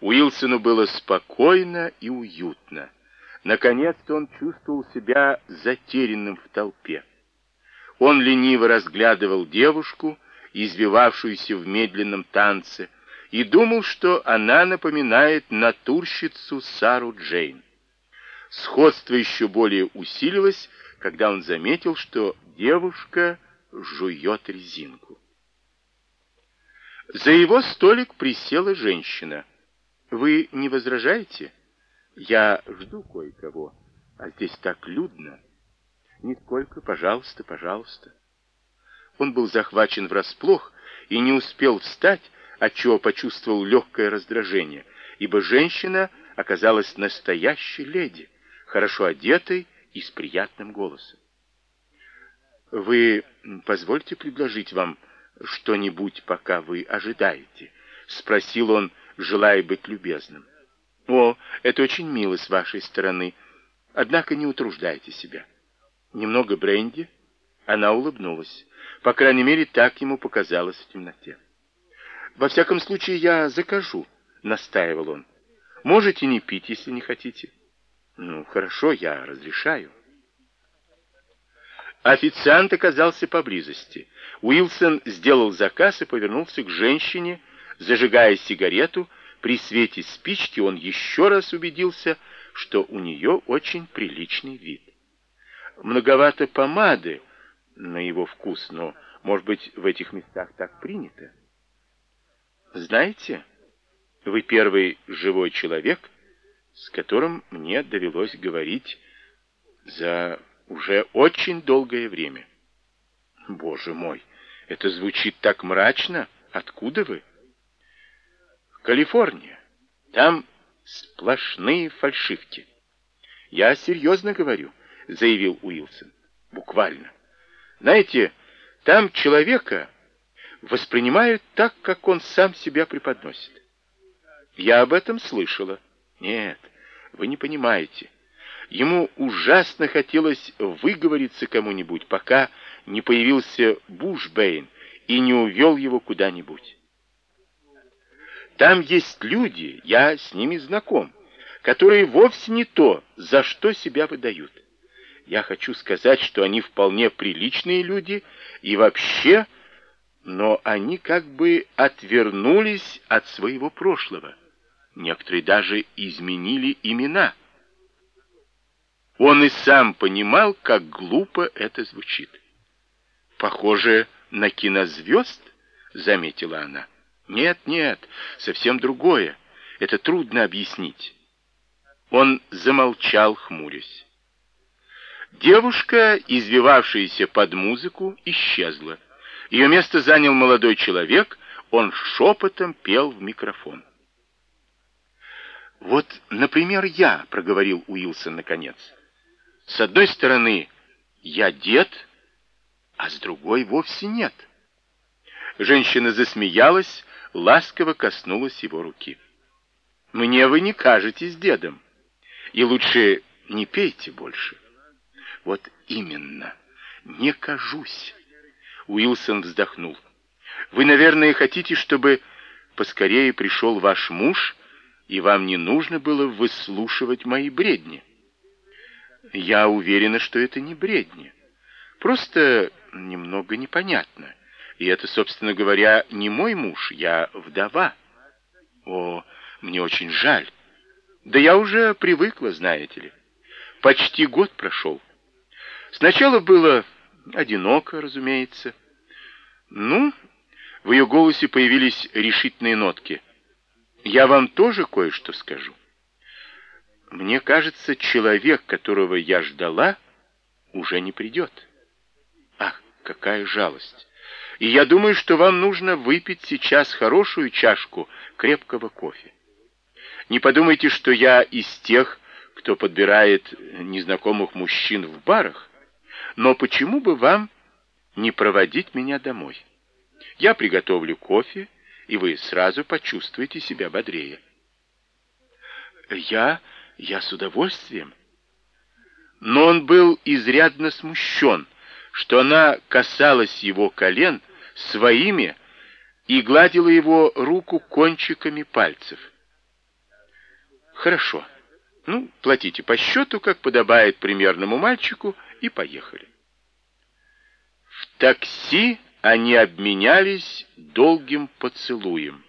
Уилсону было спокойно и уютно. Наконец-то он чувствовал себя затерянным в толпе. Он лениво разглядывал девушку, извивавшуюся в медленном танце, и думал, что она напоминает натурщицу Сару Джейн. Сходство еще более усилилось, когда он заметил, что девушка жует резинку. За его столик присела женщина. «Вы не возражаете? Я жду кое-кого, а здесь так людно. Нисколько, пожалуйста, пожалуйста». Он был захвачен врасплох и не успел встать, отчего почувствовал легкое раздражение, ибо женщина оказалась настоящей леди, хорошо одетой и с приятным голосом. «Вы позвольте предложить вам что-нибудь, пока вы ожидаете?» — спросил он, желая быть любезным. «О, это очень мило с вашей стороны. Однако не утруждайте себя. Немного бренди?» Она улыбнулась. По крайней мере, так ему показалось в темноте. «Во всяком случае, я закажу», — настаивал он. «Можете не пить, если не хотите». «Ну, хорошо, я разрешаю». Официант оказался поблизости. Уилсон сделал заказ и повернулся к женщине, зажигая сигарету. При свете спички он еще раз убедился, что у нее очень приличный вид. Многовато помады на его вкус, но, может быть, в этих местах так принято. Знаете, вы первый живой человек, с которым мне довелось говорить за уже очень долгое время. Боже мой, это звучит так мрачно. Откуда вы? Калифорния. Там сплошные фальшивки. Я серьезно говорю, заявил Уилсон. Буквально. Знаете, там человека воспринимают так, как он сам себя преподносит. Я об этом слышала. Нет, вы не понимаете. Ему ужасно хотелось выговориться кому-нибудь, пока не появился Бушбейн и не увел его куда-нибудь. Там есть люди, я с ними знаком, которые вовсе не то, за что себя выдают. Я хочу сказать, что они вполне приличные люди и вообще, но они как бы отвернулись от своего прошлого. Некоторые даже изменили имена. Он и сам понимал, как глупо это звучит. «Похоже на кинозвезд?» — заметила она. «Нет, нет, совсем другое. Это трудно объяснить». Он замолчал, хмурясь. Девушка, извивавшаяся под музыку, исчезла. Ее место занял молодой человек, он шепотом пел в микрофон. «Вот, например, я», — проговорил Уилсон наконец. С одной стороны, я дед, а с другой вовсе нет. Женщина засмеялась, ласково коснулась его руки. Мне вы не кажетесь дедом, и лучше не пейте больше. Вот именно, не кажусь. Уилсон вздохнул. Вы, наверное, хотите, чтобы поскорее пришел ваш муж, и вам не нужно было выслушивать мои бредни. Я уверена, что это не бредни. Просто немного непонятно. И это, собственно говоря, не мой муж, я вдова. О, мне очень жаль. Да я уже привыкла, знаете ли. Почти год прошел. Сначала было одиноко, разумеется. Ну, в ее голосе появились решительные нотки. Я вам тоже кое-что скажу. Мне кажется, человек, которого я ждала, уже не придет. Ах, какая жалость! И я думаю, что вам нужно выпить сейчас хорошую чашку крепкого кофе. Не подумайте, что я из тех, кто подбирает незнакомых мужчин в барах, но почему бы вам не проводить меня домой? Я приготовлю кофе, и вы сразу почувствуете себя бодрее. Я я с удовольствием. Но он был изрядно смущен, что она касалась его колен своими и гладила его руку кончиками пальцев. Хорошо. Ну, платите по счету, как подобает примерному мальчику, и поехали. В такси они обменялись долгим поцелуем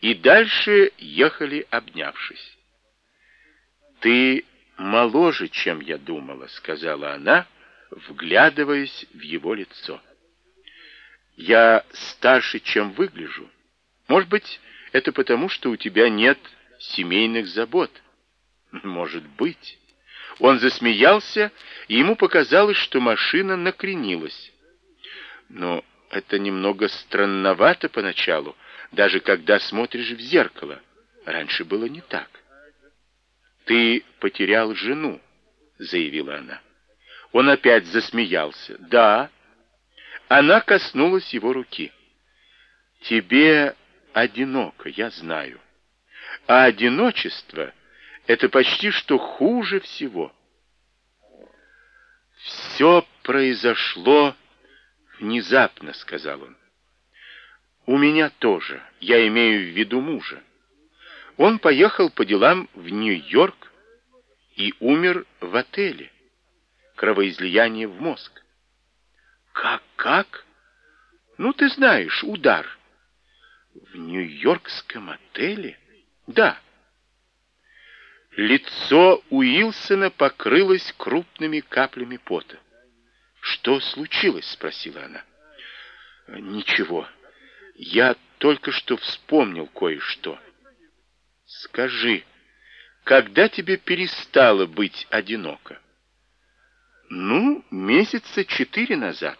и дальше ехали, обнявшись. «Ты моложе, чем я думала», — сказала она, вглядываясь в его лицо. «Я старше, чем выгляжу. Может быть, это потому, что у тебя нет семейных забот?» «Может быть». Он засмеялся, и ему показалось, что машина накренилась. Но это немного странновато поначалу, даже когда смотришь в зеркало. Раньше было не так. «Ты потерял жену», — заявила она. Он опять засмеялся. «Да». Она коснулась его руки. «Тебе одиноко, я знаю. А одиночество — это почти что хуже всего». «Все произошло внезапно», — сказал он. «У меня тоже. Я имею в виду мужа. Он поехал по делам в Нью-Йорк и умер в отеле. Кровоизлияние в мозг. Как, как? Ну, ты знаешь, удар. В Нью-Йоркском отеле? Да. Лицо Уилсона покрылось крупными каплями пота. «Что случилось?» — спросила она. «Ничего. Я только что вспомнил кое-что». Скажи, когда тебе перестало быть одиноко? Ну, месяца четыре назад.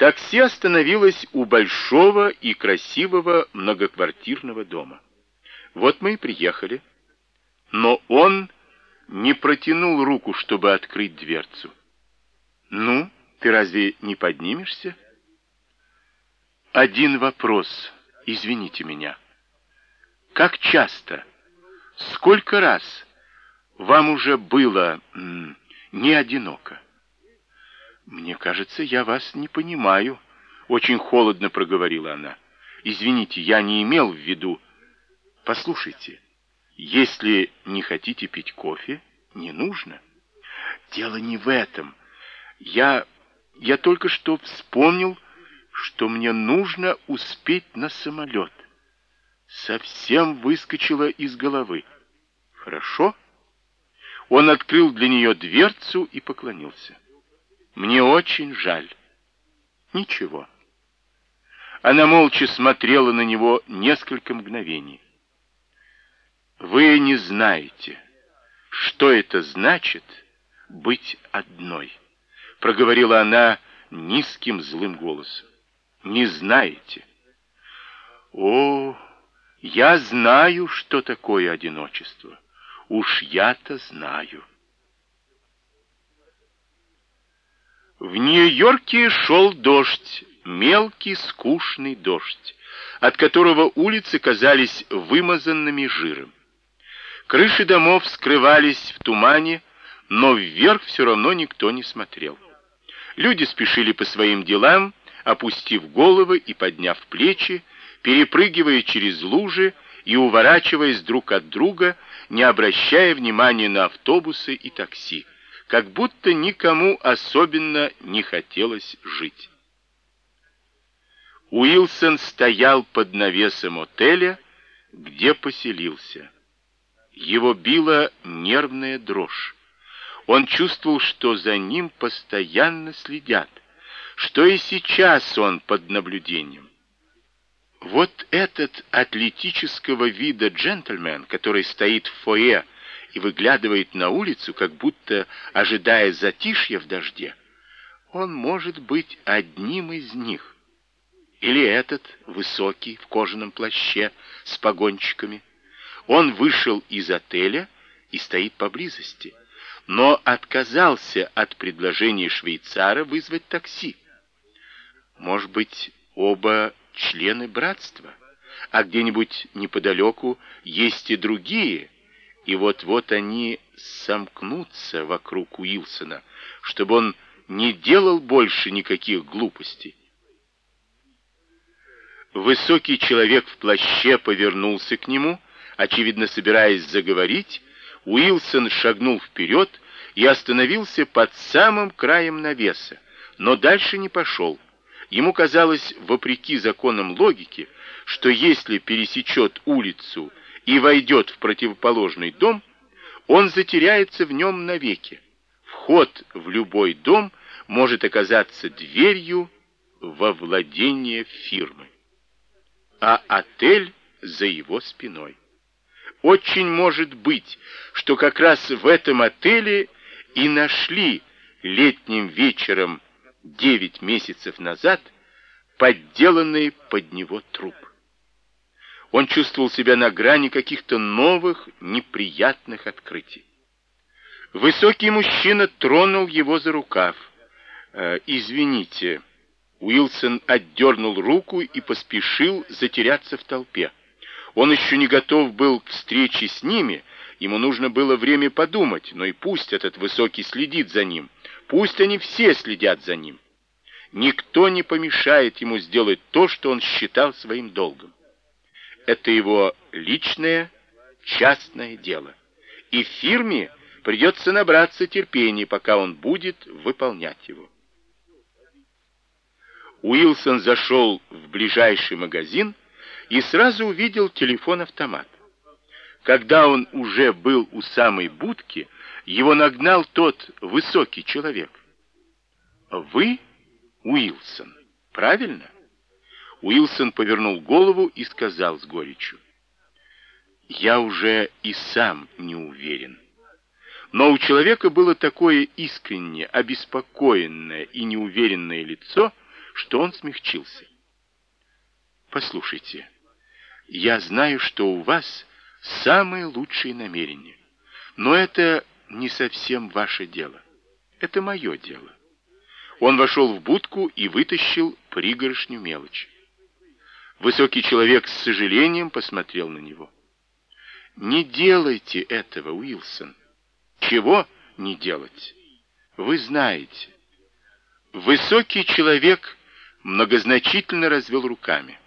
Такси остановилось у большого и красивого многоквартирного дома. Вот мы и приехали. Но он не протянул руку, чтобы открыть дверцу. Ну, ты разве не поднимешься? Один вопрос, извините меня. Как часто? Сколько раз вам уже было не одиноко? Мне кажется, я вас не понимаю, очень холодно проговорила она. Извините, я не имел в виду. Послушайте, если не хотите пить кофе, не нужно. Дело не в этом. Я я только что вспомнил, что мне нужно успеть на самолет совсем выскочило из головы. Хорошо? Он открыл для нее дверцу и поклонился. Мне очень жаль. Ничего. Она молча смотрела на него несколько мгновений. Вы не знаете, что это значит быть одной, проговорила она низким злым голосом. Не знаете. О, я знаю, что такое одиночество. Уж я-то знаю. В Нью-Йорке шел дождь, мелкий, скучный дождь, от которого улицы казались вымазанными жиром. Крыши домов скрывались в тумане, но вверх все равно никто не смотрел. Люди спешили по своим делам, опустив головы и подняв плечи, перепрыгивая через лужи и уворачиваясь друг от друга, не обращая внимания на автобусы и такси, как будто никому особенно не хотелось жить. Уилсон стоял под навесом отеля, где поселился. Его била нервная дрожь. Он чувствовал, что за ним постоянно следят, что и сейчас он под наблюдением. Вот этот атлетического вида джентльмен, который стоит в фойе и выглядывает на улицу, как будто ожидая затишья в дожде, он может быть одним из них. Или этот, высокий, в кожаном плаще, с погончиками. Он вышел из отеля и стоит поблизости, но отказался от предложения швейцара вызвать такси. Может быть, оба члены братства, а где-нибудь неподалеку есть и другие, и вот-вот они сомкнутся вокруг Уилсона, чтобы он не делал больше никаких глупостей. Высокий человек в плаще повернулся к нему, Очевидно, собираясь заговорить, Уилсон шагнул вперед и остановился под самым краем навеса, но дальше не пошел. Ему казалось, вопреки законам логики, что если пересечет улицу и войдет в противоположный дом, он затеряется в нем навеки. Вход в любой дом может оказаться дверью во владение фирмы, а отель за его спиной. Очень может быть, что как раз в этом отеле и нашли летним вечером девять месяцев назад подделанный под него труп. Он чувствовал себя на грани каких-то новых неприятных открытий. Высокий мужчина тронул его за рукав. «Э, «Извините». Уилсон отдернул руку и поспешил затеряться в толпе. Он еще не готов был к встрече с ними, ему нужно было время подумать, но и пусть этот высокий следит за ним, пусть они все следят за ним. Никто не помешает ему сделать то, что он считал своим долгом. Это его личное, частное дело. И фирме придется набраться терпения, пока он будет выполнять его. Уилсон зашел в ближайший магазин и сразу увидел телефон-автомат. Когда он уже был у самой будки, его нагнал тот высокий человек. «Вы Уилсон, правильно?» Уилсон повернул голову и сказал с горечью. «Я уже и сам не уверен». Но у человека было такое искреннее, обеспокоенное и неуверенное лицо, что он смягчился. «Послушайте, я знаю, что у вас самые лучшие намерения, но это не совсем ваше дело. Это мое дело». Он вошел в будку и вытащил пригоршню мелочи. Высокий человек с сожалением посмотрел на него. «Не делайте этого, Уилсон. Чего не делать? Вы знаете. Высокий человек многозначительно развел руками.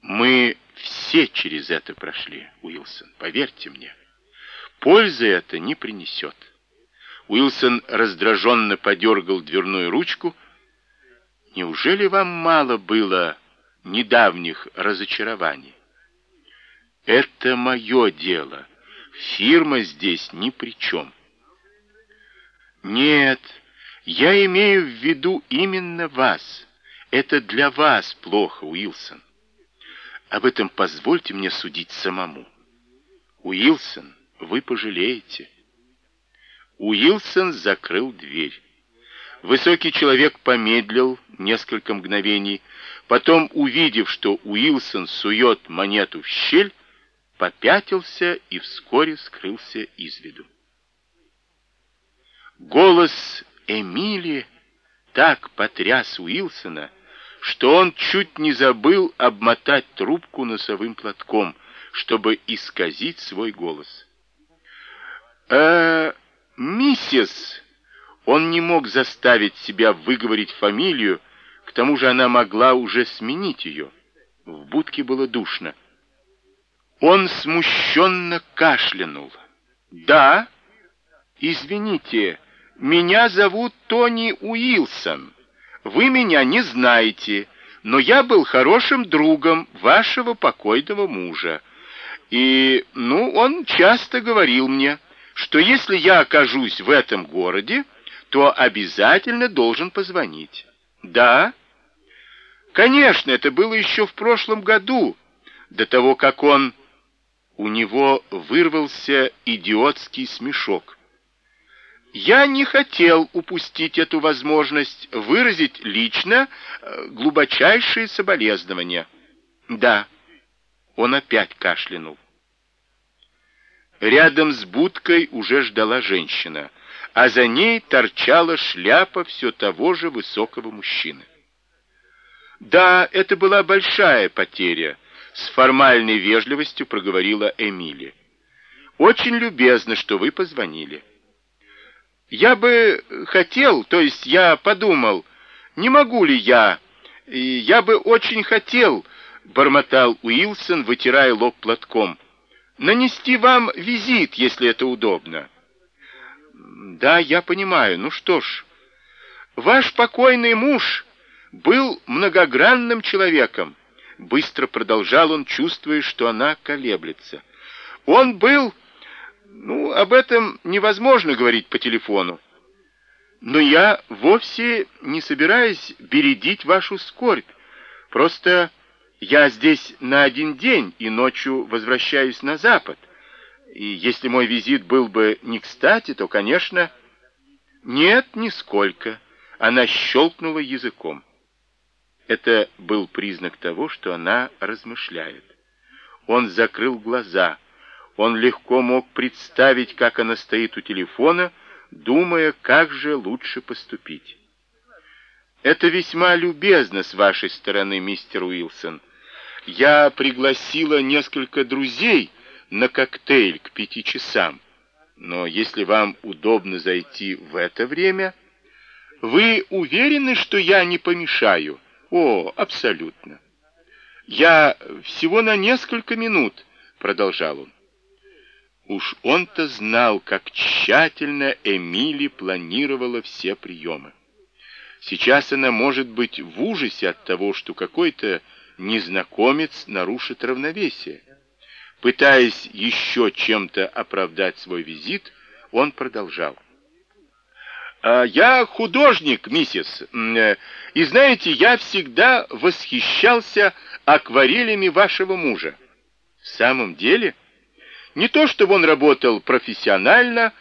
Мы все через это прошли, Уилсон, поверьте мне. Пользы это не принесет. Уилсон раздраженно подергал дверную ручку. Неужели вам мало было недавних разочарований? Это мое дело. Фирма здесь ни при чем. Нет, я имею в виду именно вас. Это для вас плохо, Уилсон. Об этом позвольте мне судить самому. Уилсон, вы пожалеете. Уилсон закрыл дверь. Высокий человек помедлил несколько мгновений, потом, увидев, что Уилсон сует монету в щель, попятился и вскоре скрылся из виду. Голос Эмили так потряс Уилсона, что он чуть не забыл обмотать трубку носовым платком, чтобы исказить свой голос. «Э, миссис...» Он не мог заставить себя выговорить фамилию, к тому же она могла уже сменить ее. В будке было душно. Он смущенно кашлянул. «Да, извините, меня зовут Тони Уилсон. Вы меня не знаете, но я был хорошим другом вашего покойного мужа. И, ну, он часто говорил мне, что если я окажусь в этом городе, то обязательно должен позвонить. Да? Конечно, это было еще в прошлом году, до того, как он у него вырвался идиотский смешок. Я не хотел упустить эту возможность выразить лично э, глубочайшие соболезнования. Да, он опять кашлянул. Рядом с будкой уже ждала женщина, а за ней торчала шляпа все того же высокого мужчины. Да, это была большая потеря, с формальной вежливостью проговорила Эмили. «Очень любезно, что вы позвонили». «Я бы хотел, то есть я подумал, не могу ли я, я бы очень хотел», бормотал Уилсон, вытирая лоб платком, нанести вам визит, если это удобно. Да, я понимаю. Ну что ж, ваш покойный муж был многогранным человеком. Быстро продолжал он, чувствуя, что она колеблется. Он был... Ну, об этом невозможно говорить по телефону. Но я вовсе не собираюсь бередить вашу скорбь. Просто я здесь на один день и ночью возвращаюсь на запад. И если мой визит был бы не кстати, то, конечно... Нет, нисколько. Она щелкнула языком. Это был признак того, что она размышляет. Он закрыл глаза. Он легко мог представить, как она стоит у телефона, думая, как же лучше поступить. «Это весьма любезно с вашей стороны, мистер Уилсон. Я пригласила несколько друзей на коктейль к пяти часам. Но если вам удобно зайти в это время, вы уверены, что я не помешаю?» О, абсолютно. Я всего на несколько минут, продолжал он. Уж он-то знал, как тщательно Эмили планировала все приемы. Сейчас она может быть в ужасе от того, что какой-то незнакомец нарушит равновесие. Пытаясь еще чем-то оправдать свой визит, он продолжал. А, «Я художник, миссис, э, и знаете, я всегда восхищался акварелями вашего мужа». «В самом деле?» «Не то, чтобы он работал профессионально,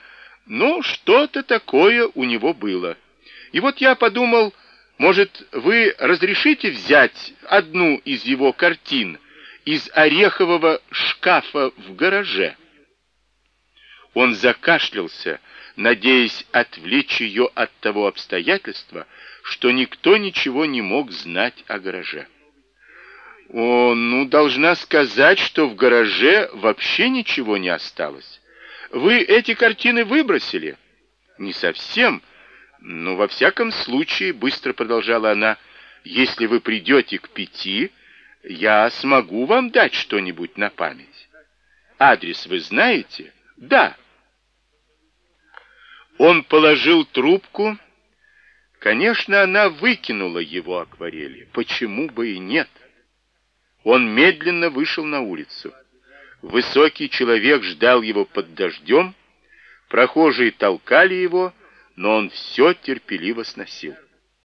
но что-то такое у него было. И вот я подумал, может, вы разрешите взять одну из его картин из орехового шкафа в гараже?» Он закашлялся, надеясь отвлечь ее от того обстоятельства, что никто ничего не мог знать о гараже. О, ну, должна сказать, что в гараже вообще ничего не осталось. Вы эти картины выбросили? Не совсем. Но во всяком случае, быстро продолжала она, если вы придете к пяти, я смогу вам дать что-нибудь на память. Адрес вы знаете? Да. Он положил трубку. Конечно, она выкинула его акварели. Почему бы и нет? Он медленно вышел на улицу. Высокий человек ждал его под дождем. Прохожие толкали его, но он все терпеливо сносил.